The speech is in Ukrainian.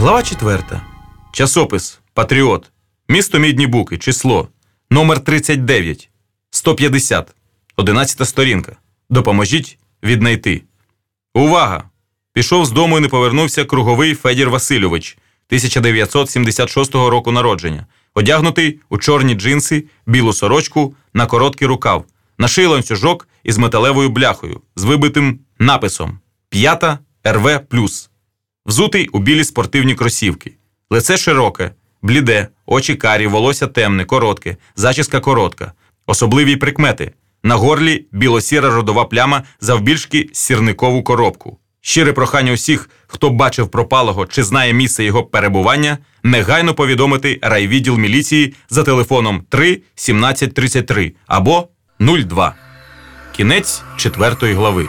Глава 4. Часопис Патріот. Місто Мідні Буки. Число. Номер 39. 150. 11 сторінка. Допоможіть віднайти. Увага! Пішов з дому і не повернувся круговий Федір Васильович 1976 року народження. Одягнутий у чорні джинси, білу сорочку на короткий рукав, на шиї ланцюжок із металевою бляхою з вибитим написом П'ята РВ взутий у білі спортивні кросівки. Лице широке, бліде, очі карі, волосся темне, коротке, зачіска коротка. Особливі прикмети. На горлі білосіра родова пляма завбільшки сірникову коробку. Щире прохання усіх, хто бачив пропалого чи знає місце його перебування, негайно повідомити райвідділ міліції за телефоном 3 1733 або 02. Кінець четвертої глави.